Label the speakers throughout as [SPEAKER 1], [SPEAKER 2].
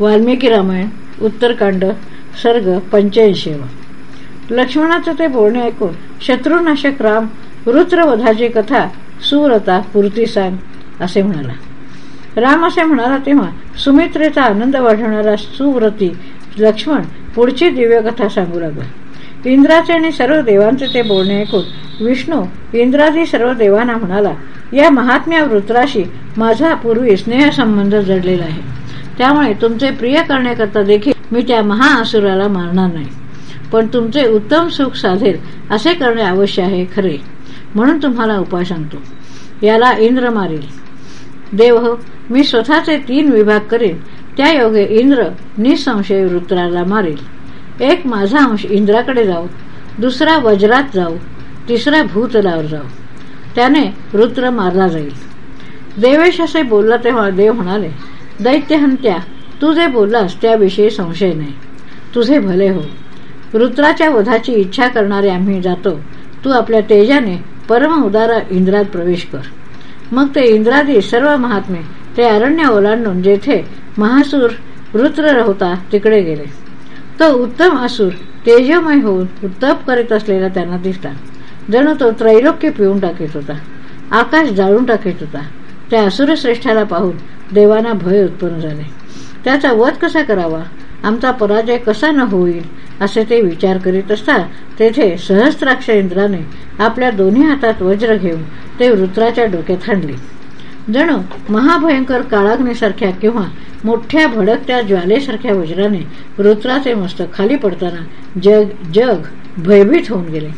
[SPEAKER 1] वाल्मिकी रामायण उत्तरकांड सर्ग पंच्याऐंशी लक्ष्मणाचं ते बोलणे ऐकून शत्रुनाशक राम रुद्रवधाची कथा सुरता पुरती सांग असे म्हणाला. राम असे म्हणाला तेव्हा सुमित्रेचा आनंद वाढवणारा सुव्रती लक्ष्मण पुढची दिव्यकथा सांगू लागला. इंद्राचे आणि सर्व देवांचे ते बोलणे ऐकून विष्णू इंद्रादी सर्व देवांना म्हणाला या महात्म्या वृत्राशी माझा पूर्वी स्नेहसंबंध जडलेला आहे. त्यामुळे तुमचे प्रिय करण्याकरता देखील मी त्या महाअसुराला मारणार नाही. पण तुमचे उत्तम सुख साधेल असे करणे अवश्य आहे खरे. म्हणून तुम्हाला उपाय सांगतो. याला इंद्र मारेल. देव हो मी स्वतःचे तीन विभाग करेन. त्या योगे इंद्र निसंशय वृत्राला मारेल. एक माझा अंश इंद्राकडे जाऊ दुसरा वज्रात जाऊ तिसरा भूतलावर जाऊ. त्याने वृत्र मारला जाईल. देवेश असे बोलला तेव्हा देव म्हणाले दैत्यहंत्या तू जे बोललास त्याविषयी संशय नाही. तुझे भले हो. रुद्राच्या वधाची इच्छा करणारे आम्ही जातो. तू आपल्या तेजाने परम उदारा इंद्रात प्रवेश कर. मग ते इंद्रादी सर्व महात्मे ते अरण्य ओलांडून जेथे महासूर वृत्र होता तिकडे गेले. तो उत्तम असुर तेजमय होऊन उत्तप करीत असलेला त्यांना दिसला. जणू तो त्रैलोक्य पिऊन टाकीत होता. आकाश जाळून टाकीत होता. त्या असुरश्रेष्ठाला पाहून देवांना भय उत्पन्न झाले. त्याचा वध कसा करावा? आमचा पराजय कसा न होईल? असे ते विचार करीत असता तेथे सहस्त्राक्ष इंद्राने आपल्या दोन्ही हातात वज्र घेऊन ते वृत्राच्या डोक्यात हाणले. जणू महाभयंकर काळाग्नीसारख्या किंवा मोठ्या भडकत्या ज्वालेसारख्या वज्राने वृत्राचे मस्तक खाली पडताना जग जग भयभीत होऊन गेले.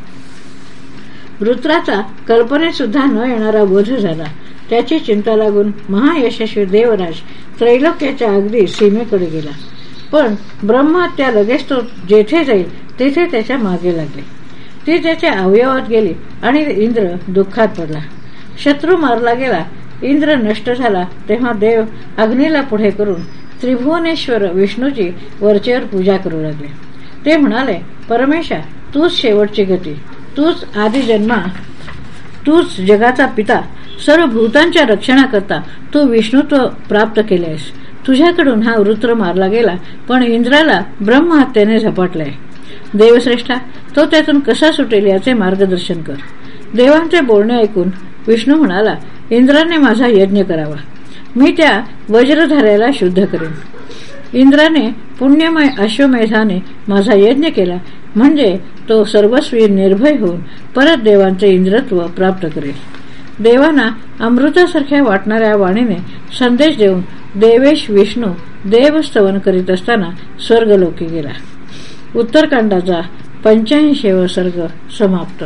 [SPEAKER 1] वृत्राचा कल्पनेत सुद्धा न येणारा वध झाला. त्याची चिंता लागून महायशस्वी देवराज त्रैलोक्याच्या अगदी सीमेकडे गेला. पण ब्रह्महत्या लगेच तो जेथे जाईल तेथे त्याच्यामागे लागले. ती त्याच्या अवयवात गेली आणि इंद्र दुःखात पडला. शत्रू मारला गेला. इंद्र नष्ट झाला. तेव्हा देव अग्नीला पुढे करून त्रिभुवनेश्वर विष्णूची वरचेवर पूजा करू लागले. ते म्हणाले परमेशा तूच शेवटची गती. तूच आधी जन्मा तूच जगाचा पिता सर्व भूतांच्या रक्षणाकरता तू विष्णुत्व प्राप्त केलेस तुझ्याकडून हा वृत्र मारला गेला पण इंद्राला ब्रह्महत्येने झपाटलाय. देवश्रेष्ठा तो त्यातून कसा सुटेल याचे मार्गदर्शन कर. देवांचे बोलणे ऐकून विष्णू म्हणाला इंद्राने माझा यज्ञ करावा. मी त्या वज्रधाऱ्याला शुद्ध करेन. इंद्राने पुण्यमय अश्वमेधाने माझा यज्ञ केला. म्हणजे तो सर्वस्वी निर्भय होऊन परत देवांचे इंद्रत्व प्राप्त करेल. देवांना अमृतासारख्या वाटणाऱ्या वाणीने संदेश देऊन देवेश विष्णू देवस्तवन करीत असताना स्वर्गलोकी गेला. उत्तरकांडाचा पंच्याऐंशी सर्ग समाप्त.